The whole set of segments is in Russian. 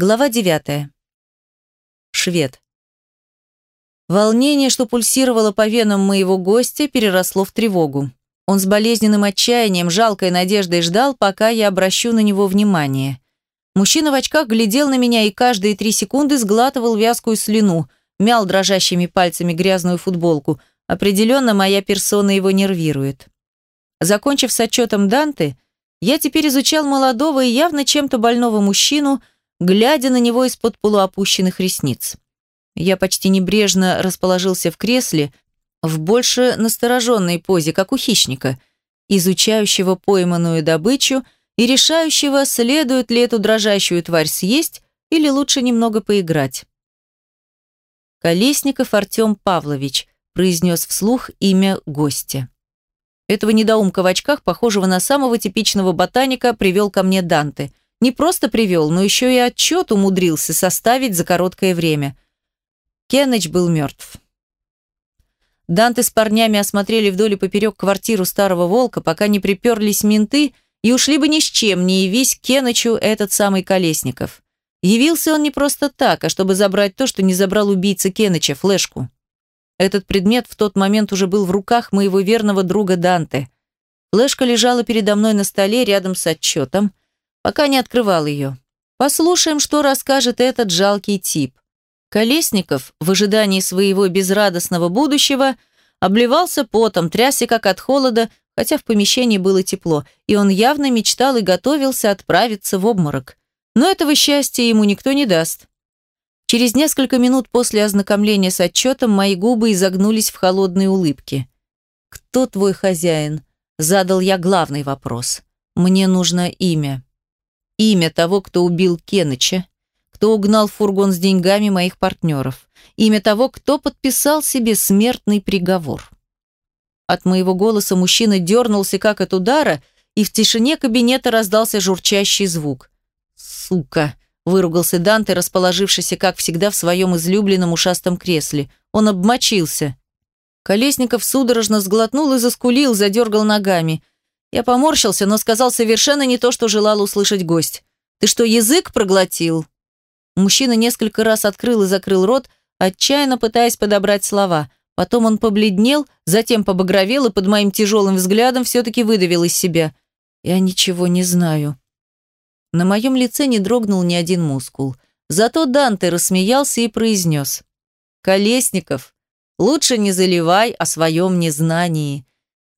Глава 9. Швед. Волнение, что пульсировало по венам моего гостя, переросло в тревогу. Он с болезненным отчаянием, жалкой надеждой ждал, пока я обращу на него внимание. Мужчина в очках глядел на меня и каждые три секунды сглатывал вязкую слюну, мял дрожащими пальцами грязную футболку. Определенно, моя персона его нервирует. Закончив с отчетом Данте, я теперь изучал молодого и явно чем-то больного мужчину, глядя на него из-под полуопущенных ресниц. Я почти небрежно расположился в кресле, в больше настороженной позе, как у хищника, изучающего пойманную добычу и решающего, следует ли эту дрожащую тварь съесть или лучше немного поиграть. Колесников Артем Павлович произнес вслух имя гостя. Этого недоумка в очках, похожего на самого типичного ботаника, привел ко мне Данте. Не просто привел, но еще и отчет умудрился составить за короткое время – Кеннеч был мертв. Данте с парнями осмотрели вдоль и поперек квартиру старого волка, пока не приперлись менты и ушли бы ни с чем, не явись Кеннечу этот самый Колесников. Явился он не просто так, а чтобы забрать то, что не забрал убийца Кеннеча, флешку. Этот предмет в тот момент уже был в руках моего верного друга Данте. Флешка лежала передо мной на столе рядом с отчетом, пока не открывал ее. Послушаем, что расскажет этот жалкий тип. Колесников, в ожидании своего безрадостного будущего, обливался потом, трясся как от холода, хотя в помещении было тепло, и он явно мечтал и готовился отправиться в обморок. Но этого счастья ему никто не даст. Через несколько минут после ознакомления с отчетом мои губы изогнулись в холодные улыбки. «Кто твой хозяин?» – задал я главный вопрос. «Мне нужно имя». Имя того, кто убил Кеныча, кто угнал фургон с деньгами моих партнеров. Имя того, кто подписал себе смертный приговор. От моего голоса мужчина дернулся как от удара, и в тишине кабинета раздался журчащий звук. «Сука!» – выругался Данте, расположившийся, как всегда, в своем излюбленном ушастом кресле. Он обмочился. Колесников судорожно сглотнул и заскулил, задергал ногами. Я поморщился, но сказал совершенно не то, что желал услышать гость. «Ты что, язык проглотил?» Мужчина несколько раз открыл и закрыл рот, отчаянно пытаясь подобрать слова. Потом он побледнел, затем побагровел и под моим тяжелым взглядом все-таки выдавил из себя. «Я ничего не знаю». На моем лице не дрогнул ни один мускул. Зато Данте рассмеялся и произнес. «Колесников, лучше не заливай о своем незнании.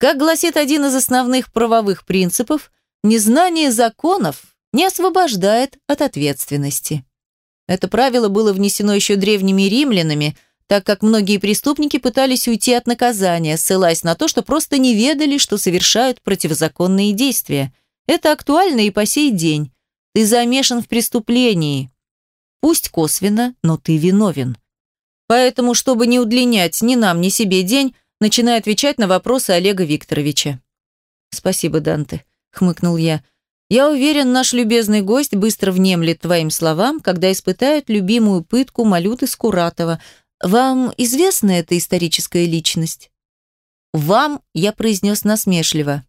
Как гласит один из основных правовых принципов, незнание законов не освобождает от ответственности». Это правило было внесено еще древними римлянами, так как многие преступники пытались уйти от наказания, ссылаясь на то, что просто не ведали, что совершают противозаконные действия. Это актуально и по сей день. Ты замешан в преступлении. Пусть косвенно, но ты виновен. Поэтому, чтобы не удлинять ни нам, ни себе день, начинай отвечать на вопросы Олега Викторовича. «Спасибо, Данте», — хмыкнул я. Я уверен, наш любезный гость быстро внемлет твоим словам, когда испытает любимую пытку Малюты Скуратова. Вам известна эта историческая личность? Вам, я произнес насмешливо.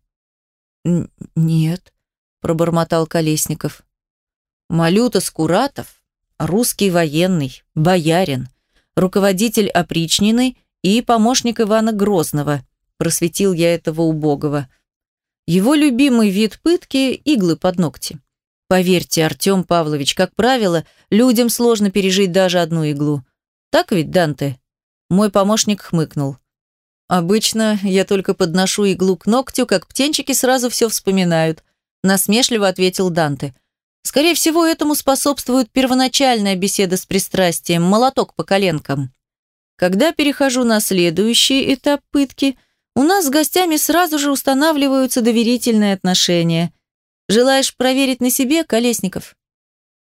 Нет, пробормотал Колесников. Малюта Скуратов, русский военный, боярин, руководитель опричнины и помощник Ивана Грозного, просветил я этого убогого. Его любимый вид пытки – иглы под ногти. Поверьте, Артем Павлович, как правило, людям сложно пережить даже одну иглу. Так ведь, Данте? Мой помощник хмыкнул. Обычно я только подношу иглу к ногтю, как птенчики сразу все вспоминают. Насмешливо ответил Данте. Скорее всего, этому способствует первоначальная беседа с пристрастием, молоток по коленкам. Когда перехожу на следующий этап пытки – у нас с гостями сразу же устанавливаются доверительные отношения. Желаешь проверить на себе, Колесников?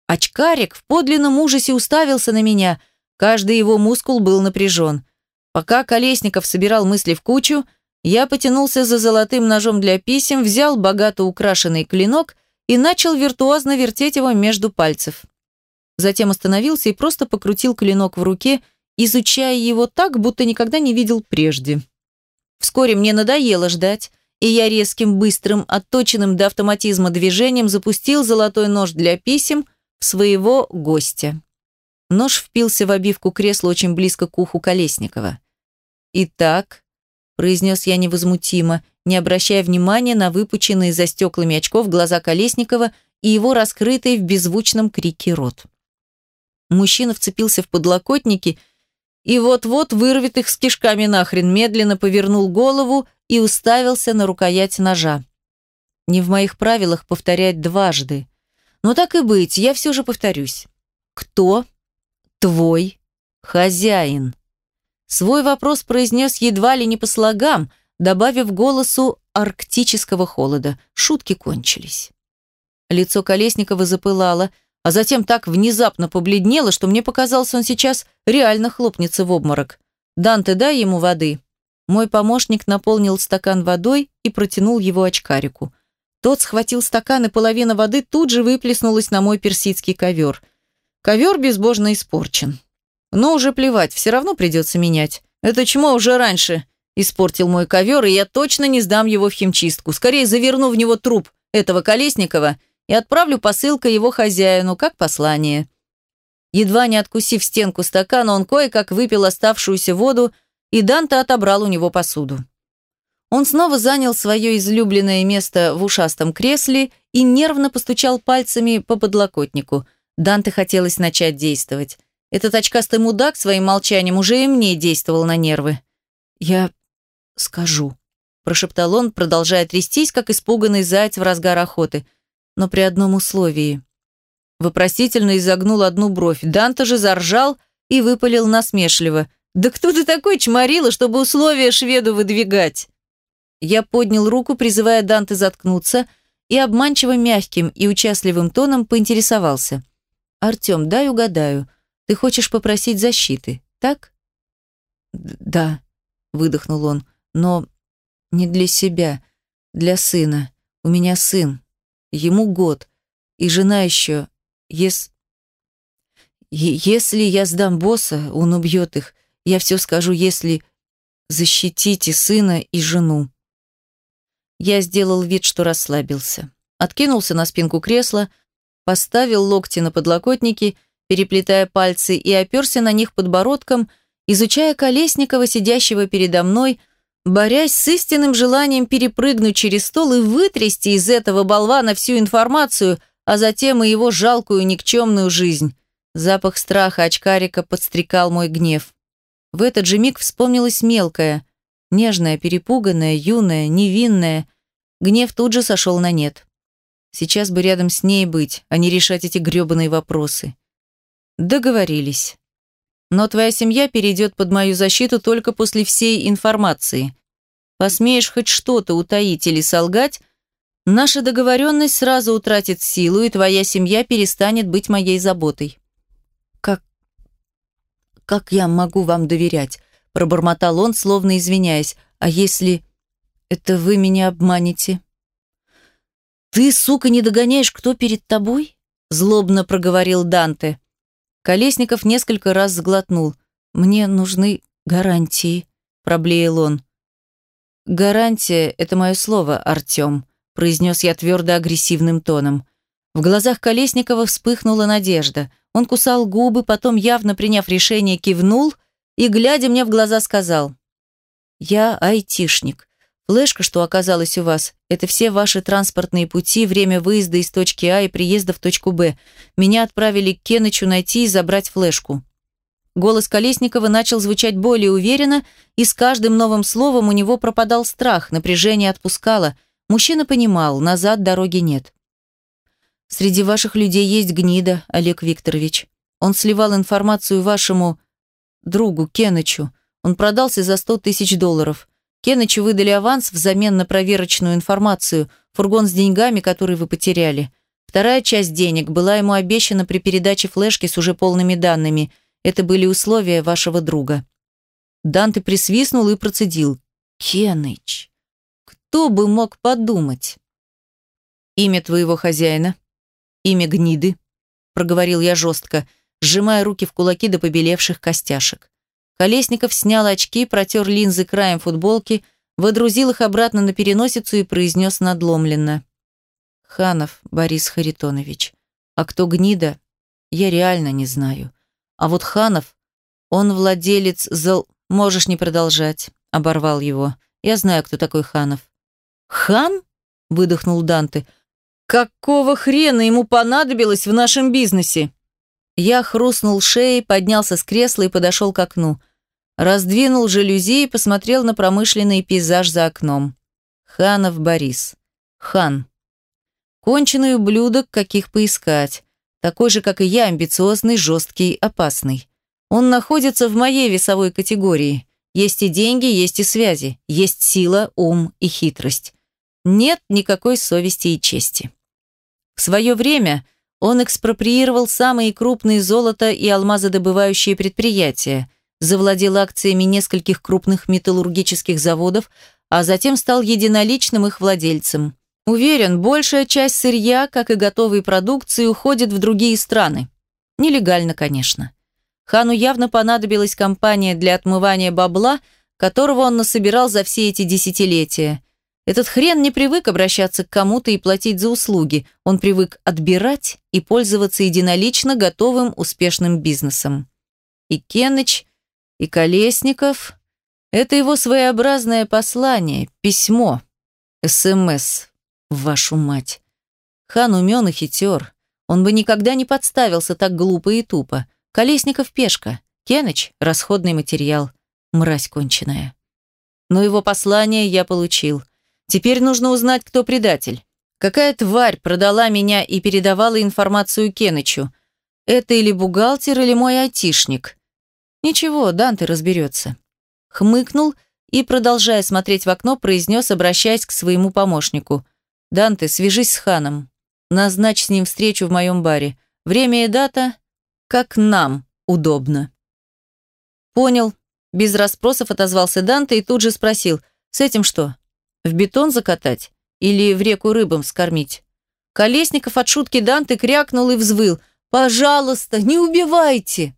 Очкарик в подлинном ужасе уставился на меня. Каждый его мускул был напряжен. Пока Колесников собирал мысли в кучу, я потянулся за золотым ножом для писем, взял богато украшенный клинок и начал виртуозно вертеть его между пальцев. Затем остановился и просто покрутил клинок в руке, изучая его так, будто никогда не видел прежде. Вскоре мне надоело ждать, и я резким, быстрым, отточенным до автоматизма движением запустил золотой нож для писем в своего гостя. Нож впился в обивку кресла очень близко к уху Колесникова. «Итак», – произнес я невозмутимо, не обращая внимания на выпученные за стеклами очков глаза Колесникова и его раскрытый в беззвучном крике рот. Мужчина вцепился в подлокотники и вот-вот вырвет их с кишками нахрен, медленно повернул голову и уставился на рукоять ножа. Не в моих правилах повторять дважды. Но так и быть, я все же повторюсь. Кто твой хозяин? Свой вопрос произнес едва ли не по слогам, добавив голосу арктического холода. Шутки кончились. Лицо Колесникова запылало, а затем так внезапно побледнело, что мне показалось, он сейчас реально хлопнется в обморок. «Данте, дай ему воды». Мой помощник наполнил стакан водой и протянул его очкарику. Тот схватил стакан, и половина воды тут же выплеснулась на мой персидский ковер. Ковер безбожно испорчен. Но уже плевать, все равно придется менять. Это чмо уже раньше испортил мой ковер, и я точно не сдам его в химчистку. Скорее заверну в него труп этого Колесникова и отправлю посылкой его хозяину, как послание. Едва не откусив стенку стакана, он кое-как выпил оставшуюся воду, и Данте отобрал у него посуду. Он снова занял свое излюбленное место в ушастом кресле и нервно постучал пальцами по подлокотнику. Данте хотелось начать действовать. Этот очкастый мудак своим молчанием уже и мне действовал на нервы. «Я скажу», – прошептал он, продолжая трястись, как испуганный заяц в разгар охоты, но при одном условии. Вопросительно изогнул одну бровь. Данте же заржал и выпалил насмешливо. «Да кто ты такой, чморила, чтобы условия шведу выдвигать?» Я поднял руку, призывая Данте заткнуться, и обманчиво мягким и участливым тоном поинтересовался. «Артем, дай угадаю. Ты хочешь попросить защиты, так?» «Да», — выдохнул он, — «но не для себя, для сына. У меня сын. Ему год. И жена еще. Ес... Если я сдам босса, он убьет их. Я все скажу, если... Защитите сына и жену». Я сделал вид, что расслабился. Откинулся на спинку кресла, поставил локти на подлокотники, переплетая пальцы, и оперся на них подбородком, изучая Колесникова, сидящего передо мной, борясь с истинным желанием перепрыгнуть через стол и вытрясти из этого болвана всю информацию, а затем и его жалкую никчемную жизнь. Запах страха очкарика подстрекал мой гнев. В этот же миг вспомнилась мелкая, Нежная, перепуганная, юная, невинная. Гнев тут же сошел на нет. Сейчас бы рядом с ней быть, а не решать эти грёбаные вопросы. Договорились. Но твоя семья перейдет под мою защиту только после всей информации. Посмеешь хоть что-то утаить или солгать, наша договоренность сразу утратит силу, и твоя семья перестанет быть моей заботой. Как... как я могу вам доверять? Пробормотал он, словно извиняясь. «А если это вы меня обманете?» «Ты, сука, не догоняешь, кто перед тобой?» Злобно проговорил Данте. Колесников несколько раз сглотнул. «Мне нужны гарантии», – проблеял он. «Гарантия – это мое слово, Артем», – произнес я твердо агрессивным тоном. В глазах Колесникова вспыхнула надежда. Он кусал губы, потом, явно приняв решение, кивнул – и, глядя мне в глаза, сказал, «Я айтишник. Флешка, что оказалась у вас, это все ваши транспортные пути, время выезда из точки А и приезда в точку Б. Меня отправили к Кенычу найти и забрать флешку». Голос Колесникова начал звучать более уверенно, и с каждым новым словом у него пропадал страх, напряжение отпускало. Мужчина понимал, назад дороги нет. «Среди ваших людей есть гнида, Олег Викторович. Он сливал информацию вашему другу, Кенычу. Он продался за 100 тысяч долларов. Кенычу выдали аванс взамен на проверочную информацию, фургон с деньгами, который вы потеряли. Вторая часть денег была ему обещана при передаче флешки с уже полными данными. Это были условия вашего друга. Данте присвистнул и процедил. «Кеныч, кто бы мог подумать?» «Имя твоего хозяина? Имя гниды?» проговорил я жестко сжимая руки в кулаки до побелевших костяшек. Колесников снял очки, протер линзы краем футболки, водрузил их обратно на переносицу и произнес надломленно. «Ханов Борис Харитонович. А кто гнида, Я реально не знаю. А вот Ханов, он владелец зал... Можешь не продолжать, оборвал его. Я знаю, кто такой Ханов. Хан? Выдохнул Данте. Какого хрена ему понадобилось в нашем бизнесе? Я хрустнул шеей, поднялся с кресла и подошел к окну. Раздвинул жалюзи и посмотрел на промышленный пейзаж за окном. Ханов Борис. Хан. Конченый ублюдок, каких поискать. Такой же, как и я, амбициозный, жесткий, опасный. Он находится в моей весовой категории. Есть и деньги, есть и связи. Есть сила, ум и хитрость. Нет никакой совести и чести. В свое время он экспроприировал самые крупные золото и алмазодобывающие предприятия, завладел акциями нескольких крупных металлургических заводов, а затем стал единоличным их владельцем. Уверен, большая часть сырья, как и готовой продукции, уходит в другие страны. Нелегально, конечно. Хану явно понадобилась компания для отмывания бабла, которого он насобирал за все эти десятилетия. Этот хрен не привык обращаться к кому-то и платить за услуги. Он привык отбирать и пользоваться единолично готовым успешным бизнесом. И Кеныч, и Колесников – это его своеобразное послание, письмо, СМС, вашу мать. Хан умен и хитер. Он бы никогда не подставился так глупо и тупо. Колесников – пешка, Кеныч – расходный материал, мразь конченая. Но его послание я получил – Теперь нужно узнать, кто предатель. Какая тварь продала меня и передавала информацию Кенычу? Это или бухгалтер, или мой айтишник? Ничего, Данте разберется. Хмыкнул и, продолжая смотреть в окно, произнес, обращаясь к своему помощнику. «Данте, свяжись с Ханом. Назначь с ним встречу в моем баре. Время и дата, как нам удобно». «Понял». Без расспросов отозвался Данте и тут же спросил, «С этим что?» В бетон закатать? Или в реку рыбам скормить? Колесников от шутки Данте крякнул и взвыл. «Пожалуйста, не убивайте!»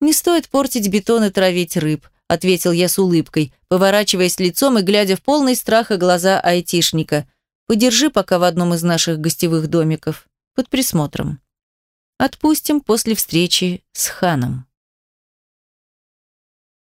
«Не стоит портить бетон и травить рыб», ответил я с улыбкой, поворачиваясь лицом и глядя в полный страха глаза айтишника. «Подержи пока в одном из наших гостевых домиков, под присмотром. Отпустим после встречи с ханом».